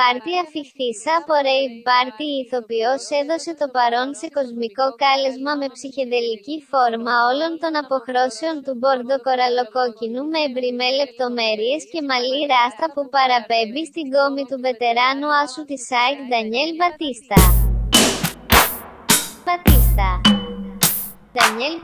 Πάρτι αφιχθήσα από Rave Party η ηθοποιός έδωσε το παρόν σε κοσμικό κάλεσμα με ψυχεδελική φόρμα όλων των αποχρώσεων του μπόρντο κοραλοκόκκινου με εμπριμέ λεπτομέρειες και μαλλί ράστα που παραπέμπει στην κόμη του βετεράνου άσου της ΣΑΙΚ Ντανιέλ Μπατίστα. Μπατίστα. Ντανιέλ